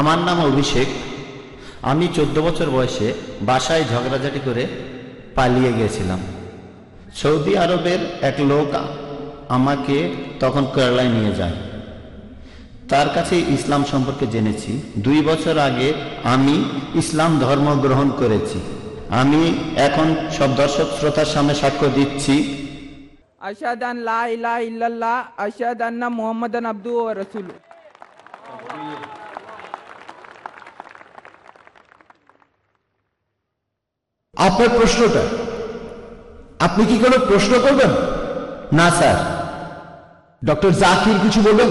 আমার নাম অভিষেক। আমি চোদ্দ বছর বয়সে বাসায় ঝগড়াঝাটি করে পালিয়ে গেছিলাম সৌদি আরবের এক লোক আমাকে তখন কেরালায় নিয়ে যায়। তার কাছে ইসলাম সম্পর্কে জেনেছি। দুই বছর আগে আমি ইসলাম ধর্ম গ্রহণ করেছি। আমি এখন সব দর্শক শ্রোতার সামনে সাক্ষ্য দিচ্ছি। আশহাদু আন লা ইলাহা ইল্লাল্লাহ, আশহাদু আন্না মুহাম্মাদান আব্দু ওয়া রাসূলুহু। আপনার প্রশ্নটা। আপনি কি কোনো প্রশ্ন করবেন? না স্যার। ডক্টর জাকির কিছু বলবেন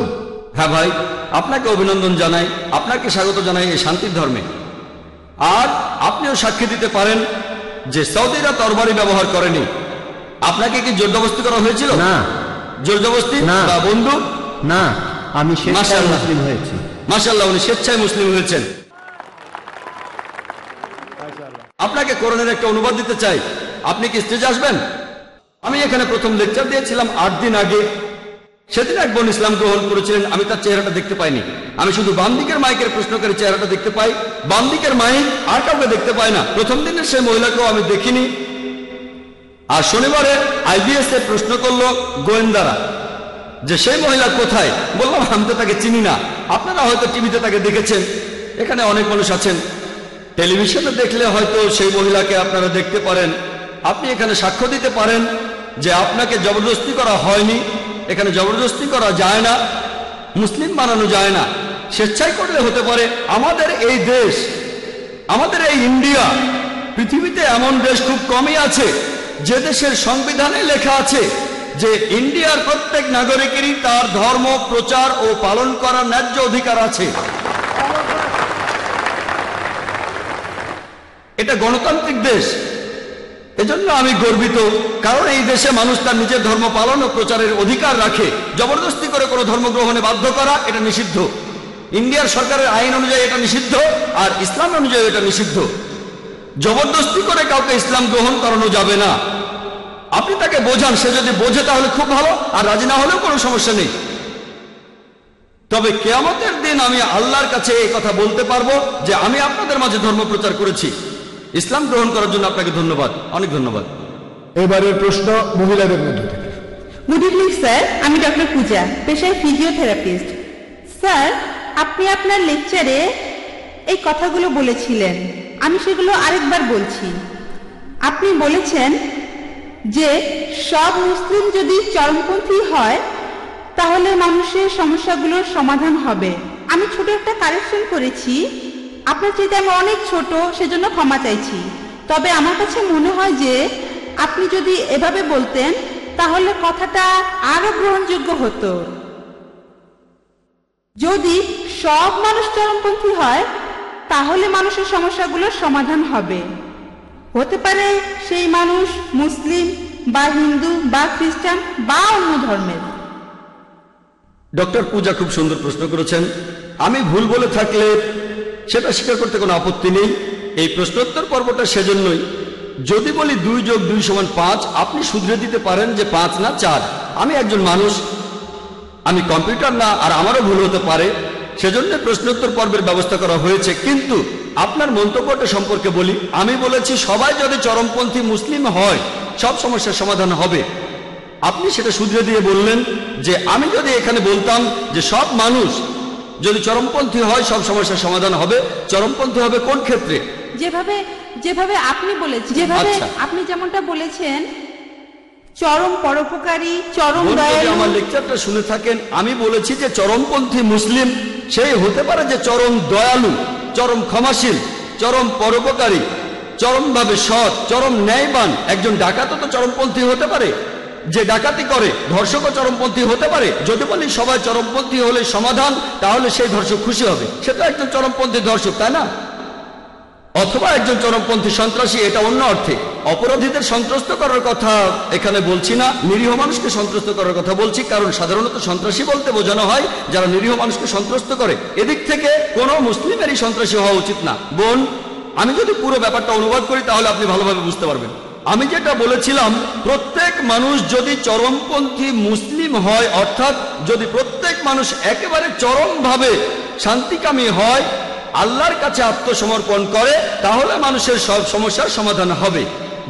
হ্যাঁ ভাই আপনাকে অভিনন্দন জানাই আপনাকে স্বাগত জানাই এই শান্তির ধর্মে। আর আপনিও সাক্ষী দিতে পারেন যে সৌদিরা তরবারি ব্যবহার করেনি। আপনাকে কি জোরজবস্তি করা হয়েছিল? না। জোরজবস্তি? না। বা বন্ধু? না আমি স্বেচ্ছায় মাশাআল্লাহ। মুসলিম হয়েছি। মাসাল্লাহ উনি স্বেচ্ছায় মুসলিম হয়েছেন। আপনাকে কোরআনের একটা অনুবাদ দিতে চাই। আপনি কি স্টেজে আসবেন? আমি এখানে প্রথম লেকচার দিয়েছিলাম আট দিন আগে। সেদিন এক বোন ইসলাম গ্রহণ করেছিলেন, আমি তার চেহারাটা দেখতে পাইনি। আমি শুধু বাম দিকের মাইকের প্রশ্নকারী চেহারাটা দেখতে পাই। বাম দিকের মাইক আর কাউকে দেখতে পাই না। প্রথম দিনের সেই মহিলাকেও আমি দেখিনি। আর শনিবারে আইবিএস এ প্রশ্ন করল গোয়েন্দারা যে সেই মহিলা কোথায়? বললাম, আমি তো তাকে চিনি না। আপনারা হয়তো টিভিতে তাকে দেখেছেন। এখানে অনেক মানুষ আছেন। টেলিভিশনে দেখলে হয়তো সেই মহিলাকে আপনারা দেখতে পারেন। আপনি এখানে সাক্ষ্য দিতে পারেন যে আপনাকে জবরদস্তি করা হয়নি। এখানে জবরদস্তি করা যায় না। মুসলিম বানানো যায় না। স্বেচ্ছায় করলে হতে পারে। আমাদের এই দেশ, আমাদের এই ইন্ডিয়া, পৃথিবীতে এমন দেশ খুব কমই আছে, যে দেশের সংবিধানে লেখা আছে যে ইন্ডিয়ার প্রত্যেক নাগরিকেরই তার ধর্ম, প্রচার ও পালন করার ন্যায্য অধিকার আছে। এটা গণতান্ত্রিক দেশ। এজন্য আমি গর্বিত, কারণ এই দেশে মানুষ তার নিজের ধর্ম পালন ও প্রচারের অধিকার রাখে। জবরদস্তি করে কোনো ধর্ম গ্রহণে বাধ্য করা এটা নিষিদ্ধ। ইন্ডিয়ার সরকারের আইন অনুযায়ী এটা নিষিদ্ধ, আর ইসলাম অনুযায়ী এটা নিষিদ্ধ। জবরদস্তি করে কাউকে ইসলাম গ্রহণ করানো যাবে না। আপনি তাকে বোঝান, সে যদি বোঝে তাহলে খুব ভালো, আর রাজি না হলেও কোনো সমস্যা নেই। তবে কেয়ামতের দিন আমি আল্লাহর কাছে এই কথা বলতে পারব যে আমি আপনাদের মাঝে ধর্ম প্রচার করেছি। ইসলাম গ্রহণ করার জন্য আপনাকে ধন্যবাদ অনেক ধন্যবাদ। এবারের প্রশ্ন মহিলাদের মধ্যে থেকে। গুড ইভিনিং স্যার আমি ডক্টর পূজা পেশায় ফিজিওথেরাপিস্ট স্যার আপনি আপনার লেকচারে এই কথাগুলো বলেছিলেন। আমি সেগুলো আরেকবার বলছি। আপনি বলেছেন যে সব মুসলিম যদি চরমপন্থী হয় তাহলে মানুষের সমস্যাগুলোর সমাধান হবে। আমি ছোট একটা কারেকশন করেছি। আপনার চাইতে আমি অনেক ছোট, সেজন্য ক্ষমা চাইছি। তবে আমার কাছে মনে হয় যে, আপনি যদি এভাবে বলতেন, তাহলে কথাটা আরও গ্রহণযোগ্য হতো। যদি সব মানুষ চরমপন্থী হয়, তাহলে মানুষের সমস্যাগুলোর সমাধান হবে। হতে পারে সেই মানুষ মুসলিম বা হিন্দু বা খ্রিস্টান বা অন্য ধর্মের। ডক্টর পূজা খুব সুন্দর প্রশ্ন করেছেন। আমি ভুল বলে থাকলে সেটা স্বীকার করতে কোনো আপত্তি নেই। এই প্রশ্নোত্তর পর্বটা সেজন্যই। যদি বলি দুই যোগ দুই সমান পাঁচ, আপনি শুধরে দিতে পারেন যে পাঁচ না চার। আমি একজন মানুষ, আমি কম্পিউটার না, আর আমারও ভুল হতে পারে। সেজন্য প্রশ্নোত্তর পর্বের ব্যবস্থা করা হয়েছে। কিন্তু আপনার মন্তব্যটা সম্পর্কে বলি, আমি বলেছি, সবাই যদি চরমপন্থী মুসলিম হয়, সব সমস্যার সমাধান হবে। আপনি সেটা শুধরে দিয়ে বললেন যে, আমি যদি এখানে বলতাম যে সব মানুষ যদি চরমপন্থী হয় সব সমস্যার সমাধান হবে। চরমপন্থী হবে কোন ক্ষেত্রে? যেভাবে যেভাবে আপনি বলেছেন যেভাবে আচ্ছা। আপনি যেমনটা বলেছেন চরম পরোপকারী চরম দয়ালু। আমার লেকচারটা শুনে থাকেন আমি বলেছি যে চরমপন্থী মুসলিম সেই হতে পারে যে চরম দয়ালু চরম ক্ষমাশীল চরম পরোপকারী চরমভাবে সৎ চরম ন্যায়বান। একজন ডাকাতও তো চরমপন্থী হতে পারে। যে ডাকাতি করে ধর্ষকও চরমপন্থী হতে পারে, যদি বলি সবাই চরমপন্থী হলে সমাধান, তাহলে সেই ধর্ষক খুশি হবে। সেটা একজন চরমপন্থী ধর্ষক, তাই না? অথবা একজন চরমপন্থী সন্ত্রাসী, এটা অন্য অর্থে। অপরাধীদের সন্ত্রস্ত করার কথা এখানে বলছি না, নিরীহ মানুষকে সন্ত্রস্ত করার কথা বলছি, কারণ সাধারণত সন্ত্রাসী বলতে বোঝানো হয়, যারা নিরীহ মানুষকে সন্ত্রস্ত করে। এদিক থেকে কোনো মুসলিমেরই সন্ত্রাসী হওয়া উচিত না। বোন, আমি যদি পুরো ব্যাপারটা অনুবাদ করি, তাহলে আপনি ভালোভাবে বুঝতে পারবেন। আমি যেটা বলেছিলাম, প্রত্যেক মানুষ যদি চরমপন্থী মুসলিম হয়, অর্থাৎ যদি প্রত্যেক মানুষ একেবারে চরমভাবে শান্তিকামী হয়, আল্লাহর কাছে আত্মসমর্পণ করে, তাহলে মানুষের সব সমস্যার সমাধান হবে।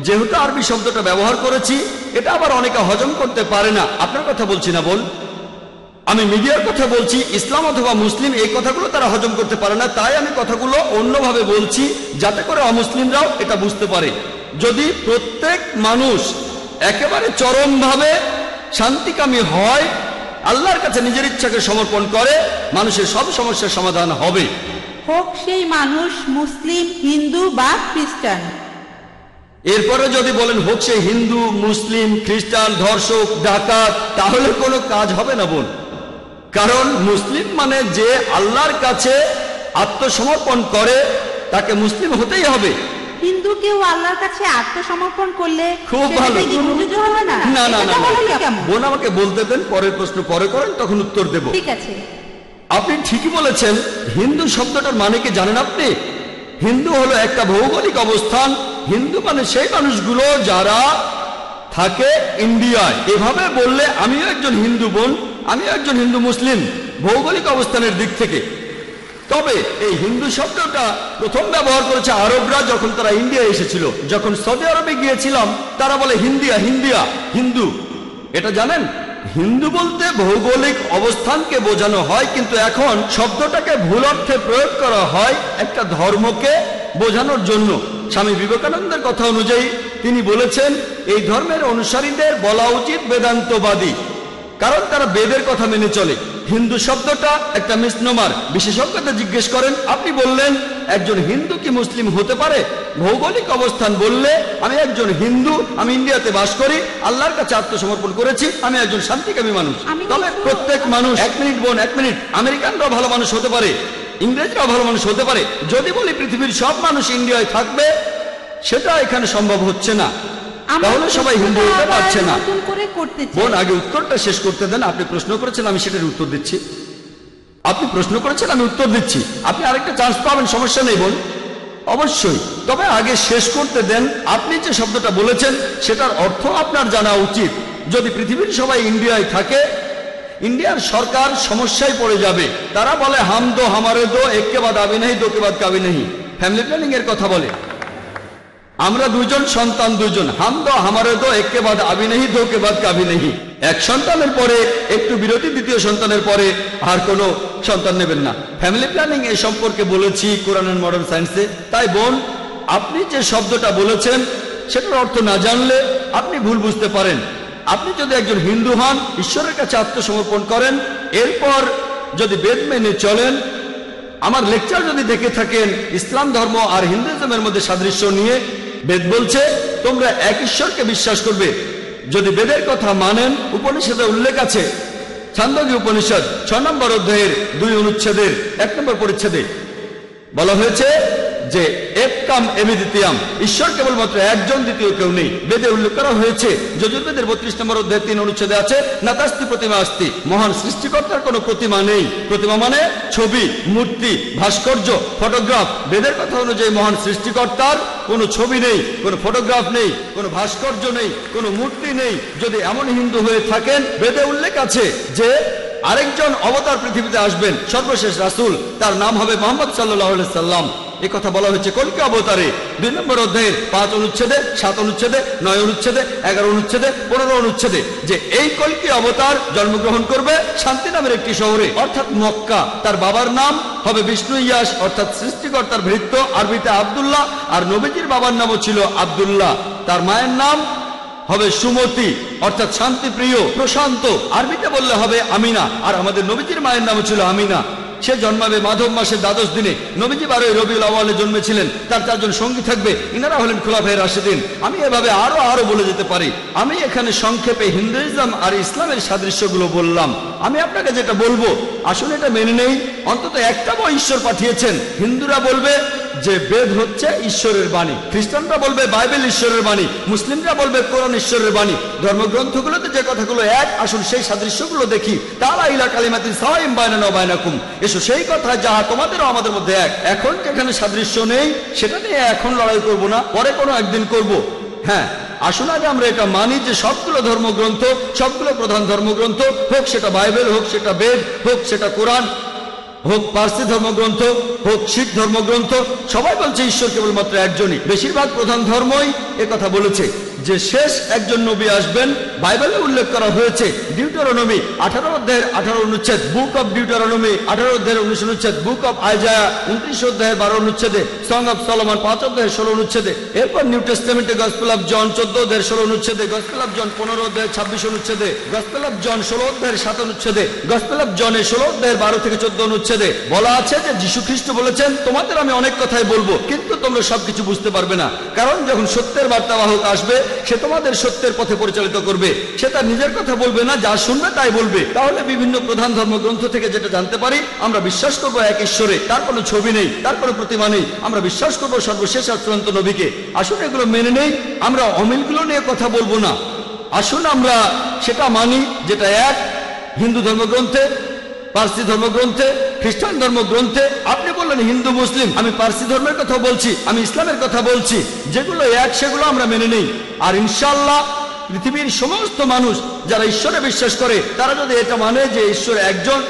যেহেতু আরবি শব্দটা ব্যবহার করেছি, এটা আবার অনেকে হজম করতে পারে না। আপনার কথা বলছি না, বল। আমি মিডিয়ার কথা বলছি, ইসলাম অথবা মুসলিম এই কথাগুলো তারা হজম করতে পারে না, তাই আমি কথাগুলো অন্যভাবে বলছি, যাতে করে অমুসলিমরাও এটা বুঝতে পারে। যদি প্রত্যেক মানুষ একেবারে চরমভাবে শান্তিকামী হয় আল্লাহর কাছে নিজের ইচ্ছাকে সমর্পণ করে মানুষের সব সমস্যার সমাধান হবে। হোক সেই মানুষ মুসলিম হিন্দু বা খ্রিস্টান। এরপরে যদি বলেন হোক সে হিন্দু মুসলিম খ্রিস্টান ধর্ষক ডাকাত তাহলে কোনো কাজ হবে না বোন। কারণ মুসলিম মানে যে আল্লাহর কাছে আত্মসমর্পণ করে তাকে মুসলিম হতেই হবে। হিন্দু কেউ আল্লাহর কাছে আত্মসমর্পণ করলে খুব ভালো। হবে না? না না বোন আমাকে বলতে দেন পরের প্রশ্ন পরে করেন তখন উত্তর দেব। ঠিক আছে। আপনি ঠিকই বলেছেন হিন্দু শব্দটার মানে কি জানেন আপনি? হিন্দু হলো একটা ভৌগোলিক অবস্থান হিন্দু মানে সেই মানুষগুলো যারা থাকে ইন্ডিয়ায়। এভাবে বললে আমিও একজন হিন্দু বোন আমিও একজন হিন্দু মুসলিম ভৌগোলিক অবস্থানের দিক থেকে। তবে এই হিন্দু শব্দটা প্রথম ব্যবহার করেছে আরবরা যখন তারা ইন্ডিয়া এসেছিল। যখন সৌদি আরবে গিয়েছিলাম, তারা বলে হিন্দিয়া হিন্দিয়া, হিন্দু। এটা জানেন? হিন্দু বলতে ভৌগোলিক অবস্থানকে বোঝানো হয়, কিন্তু এখন শব্দটাকে ভুল অর্থে প্রয়োগ করা হয় একটা ধর্মকে বোঝানোর জন্য। স্বামী বিবেকানন্দের কথা অনুযায়ী তিনি বলেছেন, এই ধর্মের অনুসারীদের বলা উচিত বেদান্তবাদী। কারণ তারা বেদের কথা মেনে চলে। হিন্দু শব্দটা একটা মিসনোমার বিশেষজ্ঞতা জিজ্ঞেস করেন আপনি বললেন একজন হিন্দু কি মুসলিম হতে পারে? ভৌগোলিক অবস্থান বললে আমি একজন হিন্দু আমি ইন্ডিয়াতে বাস করি আল্লাহর কাছে আত্মসমর্পণ করেছি আমি একজন শান্তিকামী মানুষ। আমি তবে প্রত্যেক মানুষ এক মিনিট বোন এক মিনিট। আমেরিকানরাও ভালো মানুষ হতে পারে ইংরেজরাও ভালো মানুষ হতে পারে। যদি বলি পৃথিবীর সব মানুষ ইন্ডিয়ায় থাকবে সেটা এখানে সম্ভব হচ্ছে না। তাহলে সবাই হিন্দু হতে পারছে না। বোন আগে উত্তরটা শেষ করতে দেন আপনি প্রশ্ন করেছেন আমি সেটার উত্তর দিচ্ছি। আপনি প্রশ্ন করেছেন আমি উত্তর দিচ্ছি। আপনি আরেকটা চান্স পাবেন সমস্যা নেই বোন। অবশ্যই। তবে আগে শেষ করতে দেন আপনি যে শব্দটা বলেছেন সেটার অর্থ আপনার জানা উচিত। যদি পৃথিবীর সবাই ইন্ডিয়ায় থাকে ইন্ডিয়ার সরকার সমস্যায় পড়ে যাবে। তারা বলে হাম দো হামারে দো এককে বাদ আবি নেই দোকে বাদ কাবি নেই ফ্যামিলি প্ল্যানিং এর কথা বলে। আমরা দুজন সন্তান দুজন হাম দো, হামারে দো, একে বাদ আবি নেহি দোকে বাদ কাবি নেহি। এক সন্তানের পরে, একটু বিরতি, দ্বিতীয় সন্তানের পরে আর কোনো সন্তান নেবেন না। ফ্যামিলি প্ল্যানিং এ সম্পর্কে বলেছি কোরআন অ্যান্ড মডার্ন সায়েন্সে তাই বোন, আপনি যে শব্দটা বলেছেন, সেটার অর্থ না জানলে আপনি ভুল বুঝতে পারেন। আপনি যদি একজন হিন্দু হন, ঈশ্বরের কাছে আত্মসমর্পণ করেন, এরপর যদি বেদ মেনে চলেন, আমার লেকচার যদি দেখে থাকেন, ইসলাম ধর্ম আর হিন্দুইজমের মধ্যে সাদৃশ্য নিয়ে বেদ বলছে, তোমরা এক ঈশ্বরকে বিশ্বাস করবে। যদি বেদের কথা মানেন উপনিষদে উল্লেখ আছে। ছান্দি উপনিষদ, ছ নম্বর অধ্যায়ের দুই অনুচ্ছেদের, এক নম্বর পরিচ্ছেদে বলা হয়েছে যে এক কাম এমি দ্বিতীয়াম ঈশ্বর কেবলমাত্র একজন দ্বিতীয় কেউ নেই। বেদে উল্লেখ করা হয়েছে, যজুর্বেদের বত্রিশ নম্বর অধ্যায় তিন অনুচ্ছেদে আছে, নাতাস্তি প্রতিমা আস্তি। মহান সৃষ্টিকর্তার কোনো প্রতিমা নেই। প্রতিমা মানে ছবি, মূর্তি, ভাস্কর্য, ফটোগ্রাফ। বেদের কথা অনুযায়ী মহান সৃষ্টিকর্তার কোনো ছবি নেই, কোনো ফটোগ্রাফ নেই, কোনো ভাস্কর্য নেই, কোনো মূর্তি নেই। যদি এমন হিন্দু হয়ে থাকেন, বেদে উল্লেখ আছে যে আরেকজন অবতার পৃথিবীতে আসবেন, সর্বশেষ রাসুল। তার নাম হবে মোহাম্মদ সাল্লাহ সাল্লাম। এ কথা বলা হয়েছে কলকি অবতারে? দুই নম্বর অধ্যায়ের পাঁচ অনুচ্ছেদে, সাত অনুচ্ছেদে, নয় অনুচ্ছেদে, এগারো অনুচ্ছেদে, পনেরো অনুচ্ছেদে যে এই কলকি অবতার জন্মগ্রহণ করবে? শান্তি নামের একটি শহরে, অর্থাৎ মক্কা। তার বাবার নাম হবে বিষ্ণু ইয়াস অর্থাৎ সৃষ্টিকর্তার ভৃত্য আরবিতে আবদুল্লাহ, আর নবীজির বাবার নামও ছিল আবদুল্লাহ। তার মায়ের নাম হবে সুমতি, অর্থাৎ শান্তিপ্রিয়, প্রশান্ত। আরবিতে বললে হবে আমিনা, আর আমাদের নবীজির মায়ের নাম ছিল আমিনা। সে জন্মাবে মাধব মাসের দ্বাদশ দিনে। নবীজি বারোই রবিউল আওয়ালে জন্মেছিলেন। তার চারজন সঙ্গী থাকবে। ইনারা হলেন খোলাফাই রাশেদিন। আমি এভাবে আরও আরও বলে যেতে পারি। আমি এখানে সংক্ষেপে হিন্দুইজম আর ইসলামের সাদৃশ্যগুলো বললাম। আমি আপনাকে যেটা বলব, আসলে এটা মেনে নেই। অন্তত একটা বই ঈশ্বর পাঠিয়েছেন। হিন্দুরা বলবে যে বেদ হচ্ছে ঈশ্বরের বাণী। খ্রিস্টানরা বলবে বাইবেল ঈশ্বরের বাণী, মুসলিমরা বলবে কোরআন ঈশ্বরের বাণী। ধর্মগ্রন্থগুলোতে যে কথাগুলো এক, আসুন সেই সাদৃশ্যগুলো দেখি। তারা ইলা কালিমাতি সাইম বায়না বায়নাকুম এসো সেই কথা যাহা তোমাদেরও আমাদের মধ্যে এক। এখন যেখানে সাদৃশ্য নেই, সেটা নিয়ে এখন লড়াই করব না, পরে কোনো একদিন করব। হ্যাঁ আসুন আগে আমরা এটা মানি যে সবগুলো ধর্মগ্রন্থ, সবগুলো প্রধান ধর্মগ্রন্থ, হোক সেটা বাইবেল, হোক সেটা বেদ, হোক সেটা কোরআন হোক পার্সি ধর্মগ্রন্থ, হোক শিখ ধর্মগ্রন্থ, সবাই বলছে ঈশ্বর কেবলমাত্র একজনই। বেশিরভাগ প্রধান ধর্মই কথা বলেছে। যে শেষ একজন নবী আসবেন, বাইবেলে উল্লেখ করা হয়েছে, ডিউটারনমি আঠারো অধ্যায়ের আঠারো অনুচ্ছেদ, বুক অফ ডিউটারনমি আঠারো অধ্যায়ের উনিশ অনুচ্ছেদ, বুক অফ আইজায়া উনত্রিশ অধ্যায়ের বারো অনুচ্ছেদে, সং অফ সলমান পাঁচ অধ্যায়ের ষোলো অনুচ্ছেদে, এরপর নিউ টেস্টামেন্টে গসপেল অফ জন চোদ্দ অধ্যায়ের ষোলো অনুচ্ছেদে, গসপেল অফ জন পনেরো অধ্যায়ের ছাব্বিশ অনুচ্ছেদে, গসপেল অফ জন ষোলো অধ্যায়ের সাত অনুচ্ছেদে, গসপেল অফ জনের ষোলো অধ্যায়ের বারো থেকে চোদ্দ অনুচ্ছেদে বলা আছে যে যীশু খ্রিস্ট বলেছেন, তোমাদের আমি অনেক কথাই বলব, কিন্তু তোমরা সবকিছু বুঝতে পারবে না। কারণ যখন সত্যের বার্তাবাহক আসবে সে তোমাদের সত্যের পথে পরিচালিত করবে। সে তার নিজের কথা বলবে না, যা শুনবে তাই বলবে। তাহলে বিভিন্ন প্রধান ধর্মগ্রন্থ থেকে যেটা জানতে পারি, আমরা বিশ্বাস করব এক ঈশ্বরে। তার কোনো ছবি নেই, তার কোনো প্রতিমা নেই। আমরা বিশ্বাস করব সর্বশেষ আর চূড়ান্ত নবীকে। আসলে এগুলো মেনে নেই, আমরা অমিলগুলো নিয়ে কথা বলব না। আসুন আমরা সেটা মানি, যেটা এক হিন্দু ধর্মগ্রন্থে পার্সি ধর্মগ্রন্থে, খ্রিস্টান ধর্মগ্রন্থে, আপনি বললেন হিন্দু, মুসলিম, আমি পার্সি ধর্মের কথা বলছি, আমি ইসলামের কথা বলছি, যেগুলো এক, সেগুলো আমরা মেনে নেই। আর ইনশাল্লাহ পৃথিবীর সমস্ত মানুষ যারা ঈশ্বরে বিশ্বাস করে, তারা যদি এটা মানে যে ঈশ্বর একজন,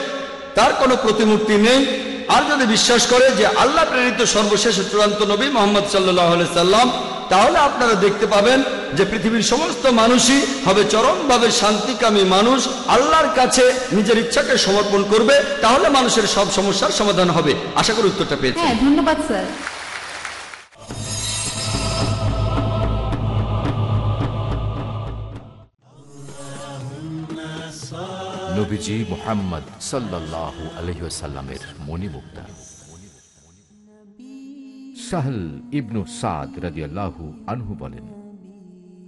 তার কোনো প্রতিমূর্তি নেই। আর যদি বিশ্বাস করে যে আল্লাহ প্রেরিত সর্বশেষ চূড়ান্ত নবী মোহাম্মদ সাল্লাহ সাল্লাম তাহলে আপনারা দেখতে পাবেন যে পৃথিবীর সমস্ত মানুষই হবে চরমভাবে শান্তিকামী মানুষ আল্লাহর কাছে নিজের ইচ্ছাকে সমর্পণ করবে তাহলে মানুষের সব সমস্যার সমাধান হবে। আশা করি উত্তরটা পেয়েছি। হ্যাঁ ধন্যবাদ স্যার। নবীজি মোহাম্মদ সাল্লাহ আলহিসাল্লামের মণিমুক্তা। সাহল ইবনু সাদ রাজিয়াল্লাহু আনহু বলেন,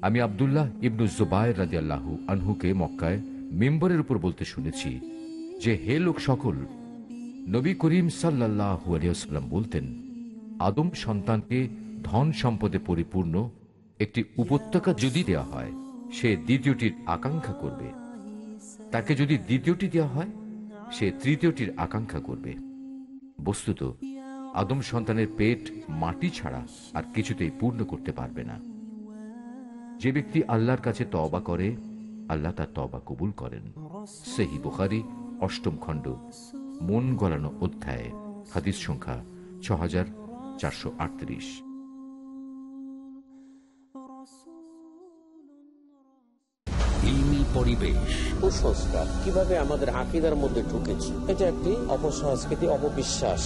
আমি আবদুল্লাহ ইবনু জুবায়ের রাজিয়াল্লাহু আনহুকে মক্কায় মেম্বরের উপর বলতে শুনেছি যে, হে লোক সকল, নবী করিম সাল্লাহ আলিয়াল্লাম বলতেন, আদম সন্তানকে ধন সম্পদে পরিপূর্ণ একটি উপত্যকা যদি দেওয়া হয়, সে দ্বিতীয়টির আকাঙ্ক্ষা করবে। তাকে যদি দ্বিতীয়টি দেওয়া হয়, সে তৃতীয়টির আকাঙ্ক্ষা করবে। বস্তুত আদম সন্তানের পেট মাটি ছাড়া আর কিছুতেই পূর্ণ করতে পারবে না। যে ব্যক্তি আল্লাহর কাছে তবা করে, আল্লাহ তার তবা কবুল করেন। সেহি বুখারি, অষ্টম খণ্ড, মন গলানো অধ্যায়, হাদিস সংখ্যা ছ হাজার চারশো আটত্রিশ। পরিবেশ। কুসংস্কার কীভাবে আমাদের আকিদার মধ্যে ঢুকেছে? এটা একটি অপসংস্কৃতি অপবিশ্বাস।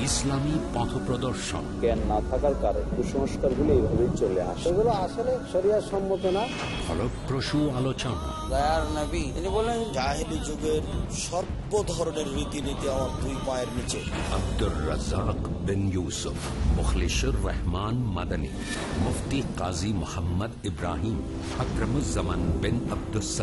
ইসলামী পথ প্রদর্শন। জ্ঞান না থাকার কারণে কুসংস্কারগুলো এইভাবে চলে আসে। এগুলো আসলে শরিয়ার সম্মত না। ফলপ্রসূ আলোচনা। দয়ার নবী তিনি বলেন জাহেলি যুগের সর্ব ধরনের রীতিনীতি আমার দুই পায়ের নিচে। আব্দুর রাজাক বিন ইউসুফ মুখলিসুর রহমান মাদানী মুফতি কাজী মোহাম্মদ ইব্রাহিম আকরমুজ্জামান বিন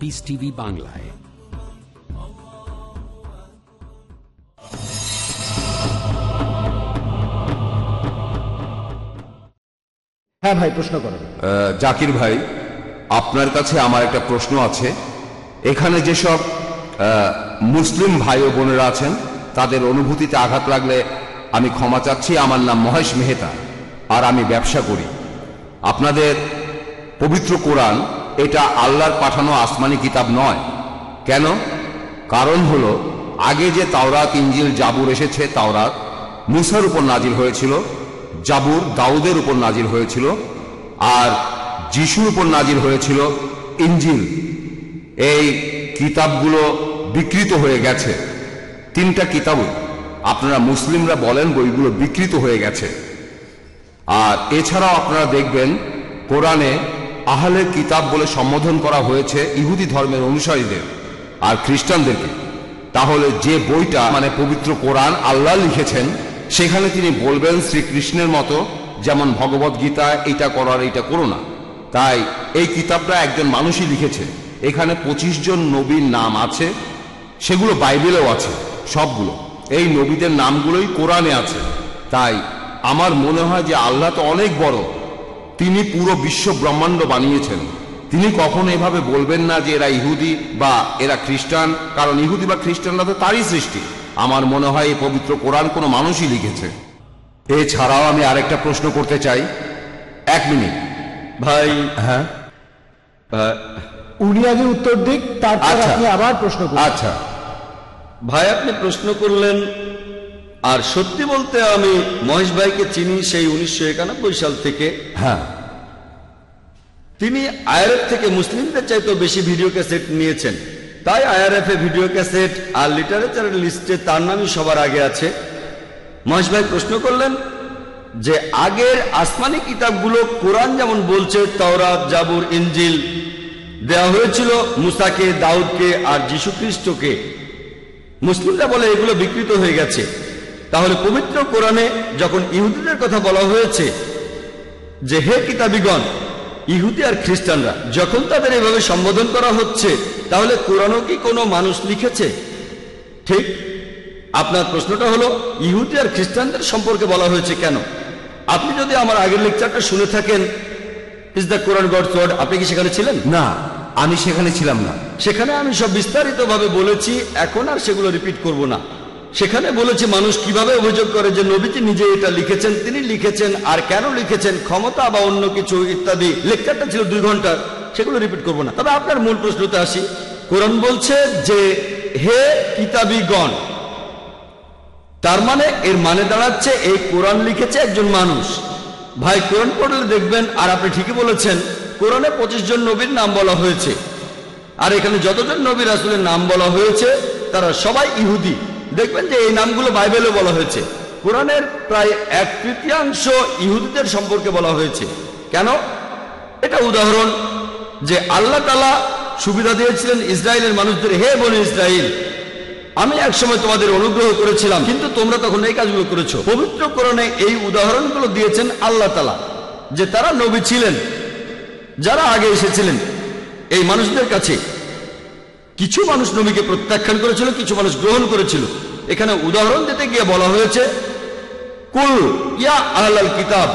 পিস টিভি বাংলায় হ্যাঁ ভাই প্রশ্ন করেন জাকির ভাই আপনার কাছে আমার একটা প্রশ্ন আছে। এখানে যেসব আহ, মুসলিম ভাই ও বোনেরা আছেন তাদের অনুভূতিতে আঘাত লাগলে আমি ক্ষমা চাচ্ছি। আমার নাম মহেশ মেহতা আর আমি ব্যবসা করি। আপনাদের পবিত্র কোরআন এটা আল্লাহর পাঠানো আসমানি কিতাব নয়। কেন? কারণ হলো, আগে যে তাওরাত ইঞ্জিল জাবুর এসেছে, তাওরাত মুসার উপর নাজিল হয়েছিল, জাবুর দাউদের উপর নাজিল হয়েছিল, আর যিশুর উপর নাজিল হয়েছিল ইঞ্জিল এই কিতাবগুলো বিকৃত হয়ে গেছে। তিনটা কিতাবই আপনারা মুসলিমরা বলেন বইগুলো বিকৃত হয়ে গেছে। আর এছাড়াও আপনারা দেখবেন, কোরআনে আহলে কিতাব বলে সম্বোধন করা হয়েছে ইহুদি ধর্মের অনুসারীদের আর খ্রিস্টানদেরকে। তাহলে যে বইটা মানে পবিত্র কোরআন আল্লাহ লিখেছেন, সেখানে তিনি বলবেন শ্রীকৃষ্ণের মতো, যেমন ভগবত গীতা এটা করার এটা করো না। তাই এই কিতাবটা একজন মানুষই লিখেছে। এখানে পঁচিশ জন নবীর নাম আছে, সেগুলো বাইবেলেও আছে, সবগুলো। এই নবীদের নামগুলোই কোরআনে আছে। তাই আমার মনে হয় যে আল্লাহ তো অনেক বড়। তিনি পুরো বিশ্ব ব্রহ্মাণ্ড বানিয়েছেন। তিনি কখনো এভাবে বলবেন না যে এরা ইহুদি বা এরা খ্রিস্টান কারণ ইহুদি বা খ্রিস্টানরা তো তারই সৃষ্টি। আমার মনে হয় এই পবিত্র কোরআন কোনো মানুষই লিখেছে। এছাড়াও আমি আরেকটা প্রশ্ন করতে চাই। এক মিনিট। ভাই হ্যাঁ? উনি আগে উত্তর দিক তারপর আচ্ছা। আপনি আবার প্রশ্ন আচ্ছা। ভাই আপনি প্রশ্ন করলেন আর সত্যি বলতে আমি মহেশ ভাইকে চিনি সেই উনিশশো একানব্বই সাল থেকে। হ্যাঁ। তিনি আইআরএফ থেকে মুসলিমদের চাইতেও বেশি ভিডিও ক্যাসেট নিয়েছেন। তাই আইআরএফ এ ভিডিও ক্যাসেট আর লিটারেচারের লিস্টে তার নামই সবার আগে আছে। মহেশ ভাই প্রশ্ন করলেন যে আগের আসমানি কিতাবগুলো কোরআন যেমন বলছে তাওরাত জাবুর ইঞ্জিল দেওয়া হয়েছিল মুসাকে দাউদকে আর যীশু খ্রিস্টকে মুসলিমরা বলে এগুলো বিকৃত হয়ে গেছে। তাহলে পবিত্র কোরআনে যখন ইহুদিদের কথা বলা হয়েছে যে হে কিতাবিগণ ইহুদি আর খ্রিস্টানরা যখন তাদের এভাবে সম্বোধন করা হচ্ছে তাহলে কোরআনও কি কোনো মানুষ লিখেছে? ঠিক আপনার প্রশ্নটা হলো ইহুদি আর খ্রিস্টানদের সম্পর্কে বলা হয়েছে কেন? আপনি যদি আমার আগের লেকচারটা শুনে থাকেন is the Quran God word আপনি কি সেখানে ছিলেন? না আমি সেখানে ছিলাম না। সেখানে আমি সব বিস্তারিতভাবে বলেছি এখন আর সেগুলো রিপিট করব না। সেখানে বলেছে, মানুষ কীভাবে অভিযোগ করে যে নবীজি নিজে এটা লিখেছেন, তিনি লিখেছেন, আর কেন লিখেছেন, ক্ষমতা বা অন্য কিছু ইত্যাদি? লেকচারটা ছিল দুই ঘণ্টা, সেগুলো রিপিট করব না। তবে আপনার মূল প্রশ্নতে আসি। কোরআন বলছে যে, হে কিতাবিগণ, তার মানে এর মানে দাঁড়াচ্ছে এই কোরআন লিখেছে একজন মানুষ। ভাই, কোরআন পড়লে দেখবেন, আর আপনি ঠিকই বলেছেন, কোরআনে পঁচিশ জন নবীর নাম বলা হয়েছে। আর এখানে যতজন নবীর আসলে নাম বলা হয়েছে, তারা সবাই ইহুদি। দেখবেন যে এই নামগুলো বাইবেলে বলা হয়েছে। কোরআনের প্রায় এক তৃতীয়াংশ ইহুদিদের সম্পর্কে বলা হয়েছে। কেন? এটা উদাহরণ যে আল্লাহ তালা সুবিধা দিয়েছিলেন ইসরায়েলের মানুষদের, হে বলে ইসরায়েল, আমি একসময় তোমাদের অনুগ্রহ করেছিলাম, কিন্তু তোমরা তখন এই কাজগুলো করেছ। পবিত্র কোরণে এই উদাহরণগুলো দিয়েছেন আল্লাহ তালা যে তারা নবী ছিলেন, যারা আগে এসেছিলেন। এই মানুষদের কাছে কিছু মানুষ নবীকে প্রত্যাখ্যান করেছিল, কিছু মানুষ গ্রহণ করেছিল। এখানে উদাহরণ দিতে গিয়ে বলা হয়েছে, কুল ইয়া আহলাল কিতাব,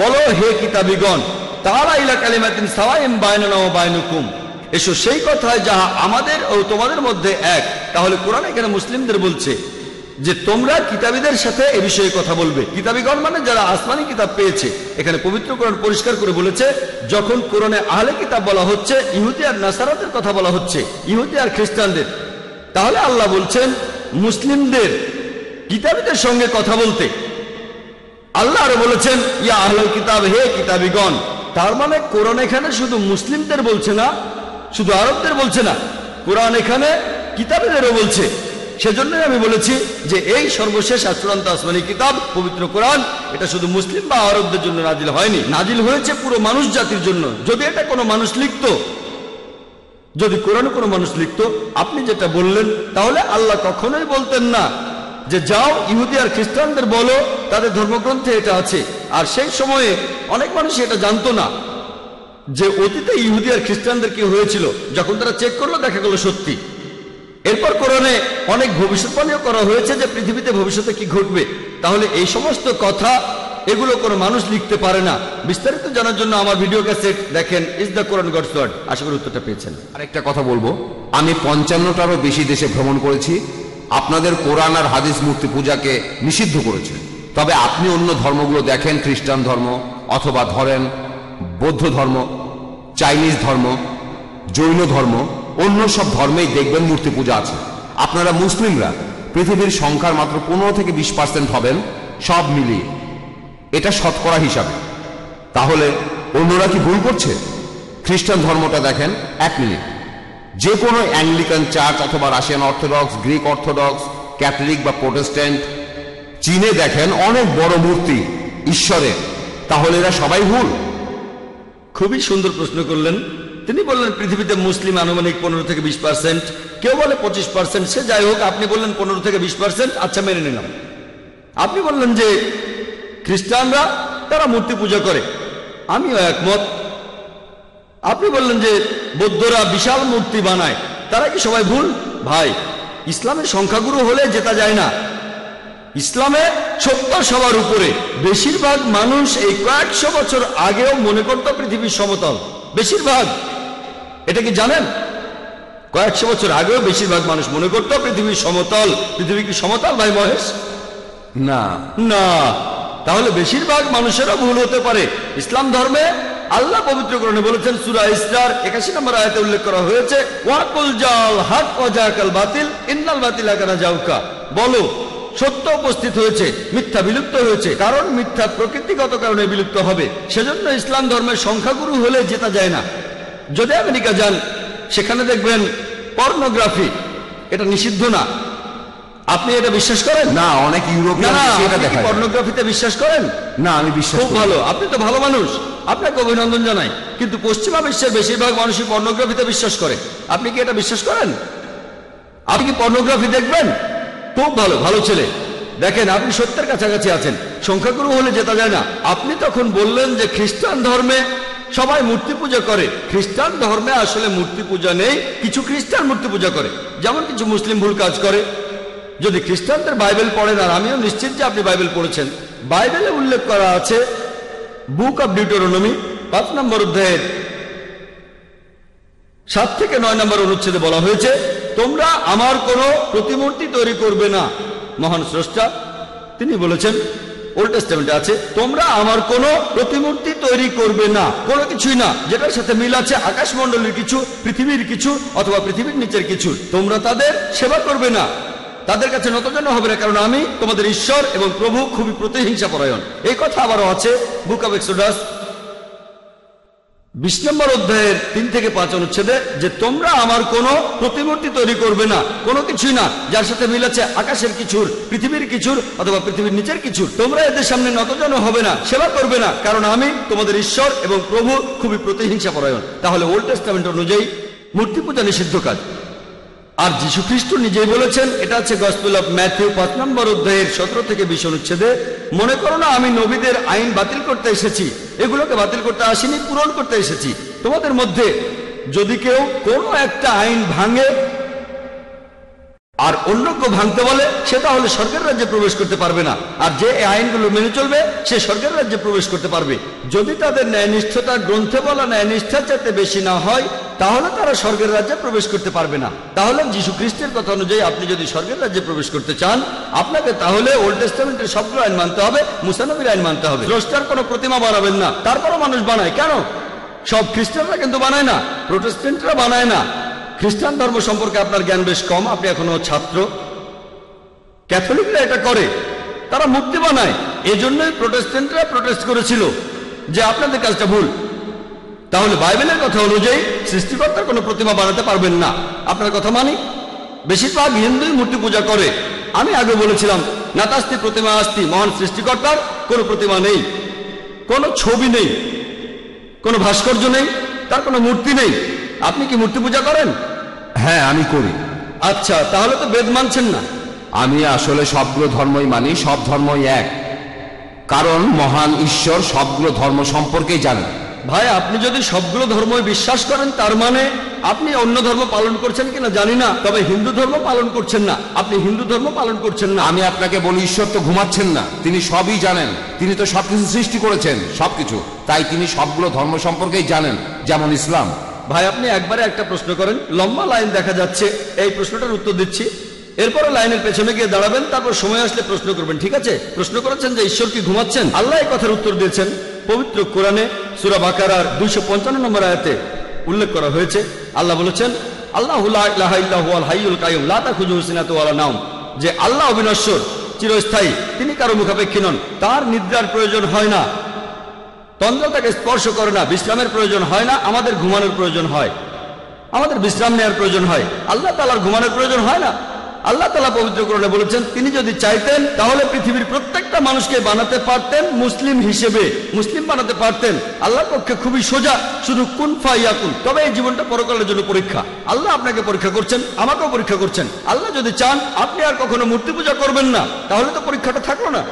বলো হে কিতাবিগণ তারা ইলা কালিমাতিন সাওয়াইম বায়নানা ও বায়নুকুম এসো সেই কথায় যাহা আমাদের ও তোমাদের মধ্যে এক। তাহলে কোরআন এখানে মুসলিমদের বলছে যে তোমরা কিতাবীদের সাথে এ বিষয়ে কথা বলবে। কিতাবীগণ মানে যারা আসমানি কিতাব পেয়েছে, এখানে পবিত্র কোরআন পরিষ্কার করে বলেছে, যখন কোরআনে আহলে কিতাব বলা হচ্ছে, ইহুদি আর নাসারাতের কথা বলা হচ্ছে, ইহুদি আর খ্রিস্টানদের। তাহলে আল্লাহ বলছেন, মুসলিমদের, কিতাবীদের সঙ্গে কথা বলতে। আল্লাহ আরও বলেছেন, ইয়া আহলাল কিতাব, হে কিতাবিগণ, তার মানে কোরআন এখানে শুধু মুসলিমদের বলছে না, শুধু আরবদের বলছে না, কোরআন এখানে কিতাবীদেরও বলছে। সেজন্যই আমি বলেছি যে এই সর্বশেষ আর আসমানি কিতাব, পবিত্র কোরআন, এটা শুধু মুসলিম বা আরবদের জন্য নাজিল হয়নি। নাজিল হয়েছে পুরো মানুষ জাতির জন্য। যদি এটা কোনো মানুষ লিখতো, যদি কোরআনে কোনো মানুষ লিখতো, আপনি যেটা বললেন, তাহলে আল্লাহ কখনোই বলতেন না যে যাও ইহুদি আর খ্রিস্টানদের বলো, তাদের ধর্মগ্রন্থে এটা আছে। আর সেই সময়ে অনেক মানুষ এটা জানতো না যে অতীতে ইহুদি আর খ্রিস্টানদের কি হয়েছিল। যখন তারা চেক করল, দেখা গেল সত্যি। এরপর কোরআনে অনেক ভবিষ্যৎবাণীও করা হয়েছে যে পৃথিবীতে ভবিষ্যতে কি ঘটবে। তাহলে এই সমস্ত কথা, এগুলো কোনো মানুষ লিখতে পারে না। বিস্তারিত জানার জন্য আমার ভিডিও ক্যাসেট দেখেন is the Quran God's word আশা করি উত্তরটা পেয়েছেন। আরেকটা কথা বলব। আমি পঞ্চান্নটারও বেশি দেশে ভ্রমণ করেছি। আপনাদের কোরআন আর হাদিস মূর্তি পূজাকে নিষিদ্ধ করেছেন তবে আপনি অন্য ধর্মগুলো দেখেন, খ্রিস্টান ধর্ম অথবা ধরেন বৌদ্ধ ধর্ম, চাইনিজ ধর্ম, জৈন ধর্ম অন্য সব ধর্মেই দেখবেন মূর্তি পূজা আছে। আপনারা মুসলিমরা, পৃথিবীর সংখ্যার মাত্র পনেরো থেকে বিশ পার্সেন্ট হবেন, সব মিলিয়ে। এটা শতকরা হিসাবে। তাহলে অন্যরা কি ভুল করছে? খ্রিস্টান ধর্মটা দেখেন, এক মিনিট। যে কোনো অ্যাংলিকান চার্চ অথবা Russian Orthodox, Greek Orthodox, Catholic বা প্রোটেস্ট্যান্ট, চীনে দেখেন অনেক বড় মূর্তি ঈশ্বরের। তাহলে এরা সবাই ভুল। খুবই সুন্দর প্রশ্ন করলেন। তিনি বললেন, পৃথিবীতে মুসলিম আনুমানিক পনেরো থেকে বিশ পার্সেন্ট কেউ বলে পঁচিশ পার্সেন্ট সে যাই হোক, আপনি বললেন পনেরো থেকে বিশ পার্সেন্ট আচ্ছা মেনে নিলাম। আপনি বললেন যে, খ্রিস্টানরা, তারা মূর্তি পূজা করে। আমিও একমত। আপনি বললেন যে, বৌদ্ধরা বিশাল মূর্তি বানায়। তারা কি সবাই ভুল? ভাই ইসলামের সংখ্যাগুরু হলে জেতা যায় না। ইসলামে সত্তর সবার উপরে। বেশিরভাগ মানুষ এই কয়েকশো বছর আগেও মনে করত পৃথিবীর সমতল। বেশিরভাগ। এটা কি জানেন? কয়েকশো বছর আগেও বেশিরভাগ মানুষ মনে করত পৃথিবীর সমতল, পৃথিবী কি সমতল ভাই মহেশ? না। না। তাহলে বেশিরভাগ মানুষেরও ভুল হতে পারে। ইসলাম ধর্মে আল্লাহ পবিত্রকরণে বলেছেন, সুরা ইসরার একাশি নম্বর আয়তে উল্লেখ করা হয়েছে, ওয়াকুল জাল অজাকাল বাতিল, ইন্নাল বাতিল জাউকা। বলো, সত্য উপস্থিত হয়েছে, মিথ্যা বিলুপ্ত হয়েছে, কারণ মিথ্যা প্রকৃতিগত কারণে বিলুপ্ত হবে। সেজন্য ইসলাম ধর্মের সংখ্যাগুরু হলে জেতা যায় না। যদি আমেরিকা যান সেখানে দেখবেন পর্নোগ্রাফি এটা নিষিদ্ধ না। আপনি এটা বিশ্বাস করেন? না অনেক ইউরোপিয়ান। পর্নোগ্রাফিতে বিশ্বাস করেন? না আমি বিশ্বাস খুব ভালো আপনি তো ভালো মানুষ আপনাকে অভিনন্দন জানাই। কিন্তু পশ্চিমা বিশ্বের বেশিরভাগ মানুষই পর্নোগ্রাফিতে বিশ্বাস করে। আপনি কি এটা বিশ্বাস করেন? আপনি কি পর্নোগ্রাফি দেখবেন? খুব ভালো ভালো ছেলে। দেখেন আপনি সত্যের কাছাকাছি আছেন। সংখ্যাগুরু হলে জেতা যায় না। আপনি তখন বললেন যে খ্রিস্টান ধর্মে সবাই মূর্তি পূজা করে। খ্রিস্টান ধর্মে আসলে মূর্তি পূজা নেই, কিছু খ্রিস্টান মূর্তি পূজা করে। যেমন কিছু মুসলিম ভুল কাজ করে। যদি খ্রিস্টানদের বাইবেল পড়েন, আর আমিও নিশ্চিত যে আপনি বাইবেল পড়েছেন, বাইবেলে উল্লেখ করা আছে, বুক অব ডিউটোরনমি, পাঁচ নম্বর অধ্যায়ের সাত থেকে নয় নম্বর অনুচ্ছেদে বলা হয়েছে, তোমরা আমার কোনো প্রতিমূর্তি তৈরি করবে না। মহান স্রষ্টা, তিনি বলেছেন ওল্ড আছে, তোমরা আমার কোনো প্রতিমূর্তি তৈরি করবে না। কোনো কিছুই না, যেটার সাথে মিল আছে আকাশমণ্ডলের কিছু, পৃথিবীর কিছু, অথবা পৃথিবীর নিচের কিছু। তোমরা তাদের সেবা করবে না। তাদের কাছে নতজন হবে না, কারণ আমি তোমাদের ঈশ্বর এবং প্রভু খুবই প্রতিহিংসা পরায়ণ এই কথা আবারও আছে বুক অব এক্সোডাস বিশ নম্বর অধ্যায়ের তিন থেকে পাঁচ অনুচ্ছেদে যে তোমরা আমার কোনো প্রতিমূর্তি তৈরি করবে না, কোনো কিছুই না, যার সাথে মিল আছে আকাশের কিছুর, পৃথিবীর কিছুর অথবা পৃথিবীর নিচের কিছুর। তোমরা এদের সামনে নতজন হবে না, সেবা করবে না, কারণ আমি তোমাদের ঈশ্বর এবং প্রভু খুবই প্রতিহিংসা পরায়ণ। তাহলে ওল্ড টেস্টামেন্ট অনুযায়ী মূর্তি পূজা নিষিদ্ধ কাজ। আর যীশু খ্রিস্ট নিজেই বলেছেন, এটা হচ্ছে গসপেল অফ ম্যাথিউ পাঁচ নম্বর অধ্যায়ের সতেরো থেকে বিশ অনুচ্ছেদে, মনে করো না আমি নবীদের আইন বাতিল করতে এসেছি এগুলোকে বাতিল করতে আসিনি, পূরণ করতে এসেছি। তোমাদের মধ্যে যদি কেউ কোনো একটা আইন ভাঙে আর অন্য কেউ ভাঙতে বলে, সে তাহলে সরকার রাজ্যে প্রবেশ করতে পারবে না। আর যে আইনগুলো মেনে চলবে, সে সরকার রাজ্যে প্রবেশ করতে পারবে। যদি তাদের ন্যায়নিষ্ঠতা, গ্রন্থে বলা ন্যায়নিষ্ঠার চাইতে বেশি না হয়, তাহলে তারা স্বর্গের রাজ্যে প্রবেশ করতে পারবে না। তাহলে যীশু খ্রিস্টের কথা অনুযায়ী আপনি যদি স্বর্গের রাজ্যে প্রবেশ করতে চান, আপনাকে তাহলে ওল্ড টেস্টামেন্টের সবগুলো আইন মানতে হবে মুসানবীর আইন মানতে হবে। দ্রষ্টার কোনো প্রতিমা বানাবেন না, তারপরও মানুষ বানায়। কেন? সব খ্রিস্টানরা কিন্তু বানায় না প্রোটেস্টেন্টরা বানায় না। খ্রিস্টান ধর্ম সম্পর্কে আপনার জ্ঞান বেশ কম, আপনি এখনও ছাত্র। ক্যাথলিকরা এটা করে, তারা মূর্তি বানায়। এজন্যই প্রোটেস্টেন্টরা প্রোটেস্ট করেছিল যে আপনাদের কাজটা ভুল। তাহলে বাইবেলের কথা অনুযায়ী সৃষ্টিকর্তার কোনো প্রতিমা বানাতে পারবেন না। আপনার কথা মানি? বেশিরভাগ হিন্দুই মূর্তি পূজা করে। আমি আগে বলেছিলাম, নাতাস্তি প্রতিমা আস্তি, মহান সৃষ্টিকর্তার কোনো প্রতিমা নেই। কোনো ছবি নেই। কোনো ভাস্কর্য নেই। তার কোনো মূর্তি নেই। আপনি কি মূর্তি পূজা করেন? হ্যাঁ আমি করি। আচ্ছা তাহলে তো বেদ মানছেন না। আমি আসলে সবগুলো ধর্মই মানি সব ধর্মই এক। কারণ মহান ঈশ্বর সবগুলো ধর্ম সম্পর্কেই জানেন। ভাই আপনি যদি সবগুলো ধর্মই বিশ্বাস করেন তার মানে আপনি অন্য ধর্ম পালন করছেন কিনা জানি না তবে হিন্দু ধর্ম পালন করছেন না। আপনি হিন্দু ধর্ম পালন করছেন না। আমি আপনাকে বলি ঈশ্বর তো ঘুমাচ্ছেন না। তিনি সবই জানেন। তিনি তো সবকিছু সৃষ্টি করেছেন সবকিছু। তাই তিনি সবগুলো ধর্ম সম্পর্কেই জানেন যেমন ইসলাম। ভাই, আপনি একবারে একটা প্রশ্ন করেন। লম্বা লাইন দেখা যাচ্ছে। এই প্রশ্নটার উত্তর দিচ্ছি। এরপরে লাইনের পেছনে গিয়ে দাঁড়াবেন, তারপর সময় আসলে প্রশ্ন করবেন, ঠিক আছে? প্রশ্ন করেছেন যে, ঈশ্বর কি ঘুমাচ্ছেন? আল্লাহ এই কথার উত্তর দিয়েছেন। পবিত্র কোরআনে সুরা বাকারার দুইশো পঞ্চান্ন নম্বর আয়াতে উল্লেখ করা হয়েছে। আল্লাহ বলেছেন, আল্লাহ যে আল্লাহ অবিনশ্বর, চিরস্থায়ী, তিনি কারও মুখাপেক্ষী নন। তার নিদ্রার প্রয়োজন হয় না। তন্দ্রা তাকে স্পর্শ করে না, বিশ্রামের প্রয়োজন হয় না, আমাদের ঘুমানোর প্রয়োজন হয়। আমাদের বিশ্রাম নেওয়ার প্রয়োজন হয়। আল্লাহ তালার ঘুমানোর প্রয়োজন হয় না। আল্লাহ তালা পবিত্র করণে বলেছেন, তিনি যদি চাইতেন, তাহলে পৃথিবীর প্রত্যেকটা মানুষকে বানাতে পারতেন মুসলিম হিসেবে। মুসলিম বানাতে পারতেন। আল্লাহর পক্ষে খুবই সোজা, শুধু কুন ফাইয়াকুন। তবে এই জীবনটা পরকালের জন্য পরীক্ষা। আল্লাহ আপনাকে পরীক্ষা করছেন, আমাকেও পরীক্ষা করছেন। আল্লাহ যদি চান, আপনি আর কখনো মূর্তি পূজা করবেন না, তাহলে তো পরীক্ষাটা থাকল না।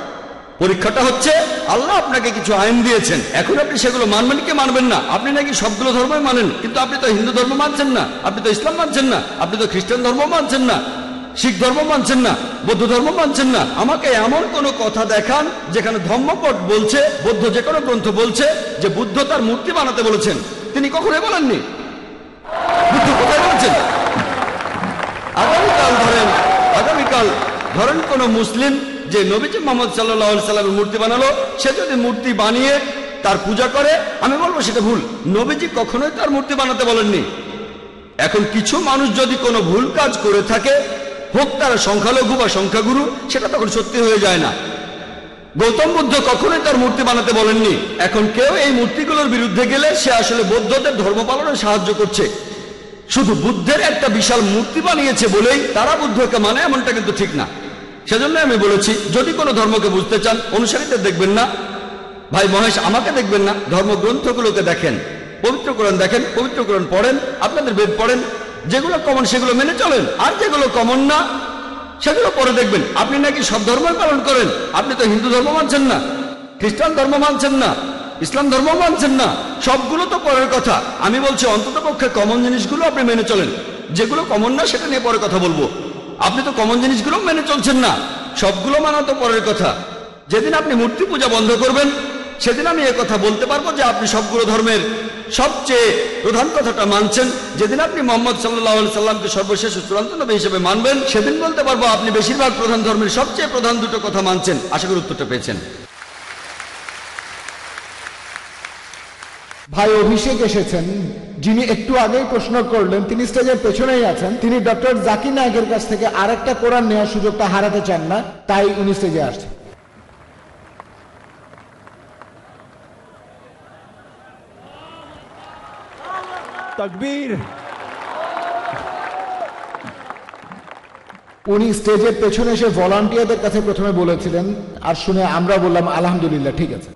পরীক্ষাটা হচ্ছে, আল্লাহ আপনাকে কিছু আইন দিয়েছেন। এখন আপনি সেগুলো মানবেন কি মানবেন না? আপনি নাকি সবগুলো ধর্মই মানেন, কিন্তু আপনি তো হিন্দু ধর্ম মানছেন না, আপনি তো ইসলাম মানছেন না, আপনি তো খ্রিস্টান ধর্ম মানছেন না, শিখ ধর্ম মানছেন না, বৌদ্ধ ধর্ম মানছেন না। আমাকে এমন কোন কথা দেখান যেখানে ধর্মপট বলছে, বৌদ্ধ যে কোনো গ্রন্থ বলছে যে বুদ্ধ তার মূর্তি বানাতে বলেছেন। তিনি কখনোই বলেননি। বুদ্ধ কোথায় বলেছেন? আগামীকাল ধরেন আগামীকাল ধরেন কোন মুসলিম যে নবীজি মোহাম্মদ সাল্লাহ সাল্লামের মূর্তি বানালো, সে যদি মূর্তি বানিয়ে তার পূজা করে, আমি বলব সেটা ভুল। নবীজি কখনোই তার মূর্তি বানাতে বলেননি। এখন কিছু মানুষ যদি কোনো ভুল কাজ করে থাকে, হোক তারা সংখ্যালঘু বা সংখ্যাগুরু, সেটা তখন সত্যি হয়ে যায় না। গৌতম বুদ্ধ কখনোই তার মূর্তি বানাতে বলেননি। এখন কেউ এই মূর্তিগুলোর বিরুদ্ধে গেলে সে আসলে বৌদ্ধদের ধর্ম পালনে সাহায্য করছে। শুধু বুদ্ধের একটা বিশাল মূর্তি বানিয়েছে বলেই তারা বুদ্ধকে মানে এমনটা কিন্তু ঠিক না। সেজন্য আমি বলেছি, যদি কোনো ধর্মকে বুঝতে চান, অনুসারীদের দেখবেন না। ভাই মহেশ, আমাকে দেখবেন না। ধর্মগ্রন্থগুলোকে দেখেন, পবিত্র কোরআন দেখেন, পবিত্র কোরআন পড়েন, আপনাদের বেদ পড়েন, যেগুলো কমন সেগুলো মেনে চলেন, আর যেগুলো কমন না, সেগুলো পরে দেখবেন। আপনি নাকি সব ধর্মই পালন করেন? আপনি তো হিন্দু ধর্ম মানছেন না, খ্রিস্টান ধর্ম মানছেন না, ইসলাম ধর্ম মানছেন না, সবগুলো তো পরের কথা। আমি বলছি অন্তত পক্ষে কমন জিনিসগুলো আপনি মেনে চলেন। যেগুলো কমন না, সেটা নিয়ে পরে কথা বলব। আপনি তো কমন জিনিসগুলো মেনে চলছেন না। সবগুলো মানা তো পরের কথা। যেদিন আপনি মূর্তি পূজা বন্ধ করবেন, সেদিন আমি কথা বলতে পারব যে আপনি সবগুলো ধর্মের সবচেয়ে প্রধান কথাটা মানছেন। যেদিন আপনি মোহাম্মদ সাল্লাহ সাল্লামকে সর্বশেষ চূড়ান্ত নবী হিসেবে মানবেন, সেদিন বলতে পারব আপনি বেশিরভাগ প্রধান ধর্মের সবচেয়ে প্রধান দুটো কথা মানছেন। আশা করি উত্তরটা পেয়েছেন। ভাই অভিষেক এসেছেন যিনি একটু আগেই প্রশ্ন করলেন তিনি স্টেজের পেছনেই আছেন তিনি ডক্টর জাকির নায়কের কাছ থেকে আরেকটা কোরআন নেওয়ার সুযোগটা হারাতে চান না তাই উনি স্টেজে আসছেন। তকবীর। উনি স্টেজের পেছনে এসে ভলান্টিয়ারদের কাছে প্রথমে বলেছিলেন আর শুনে আমরা বললাম আলহামদুলিল্লাহ ঠিক আছে।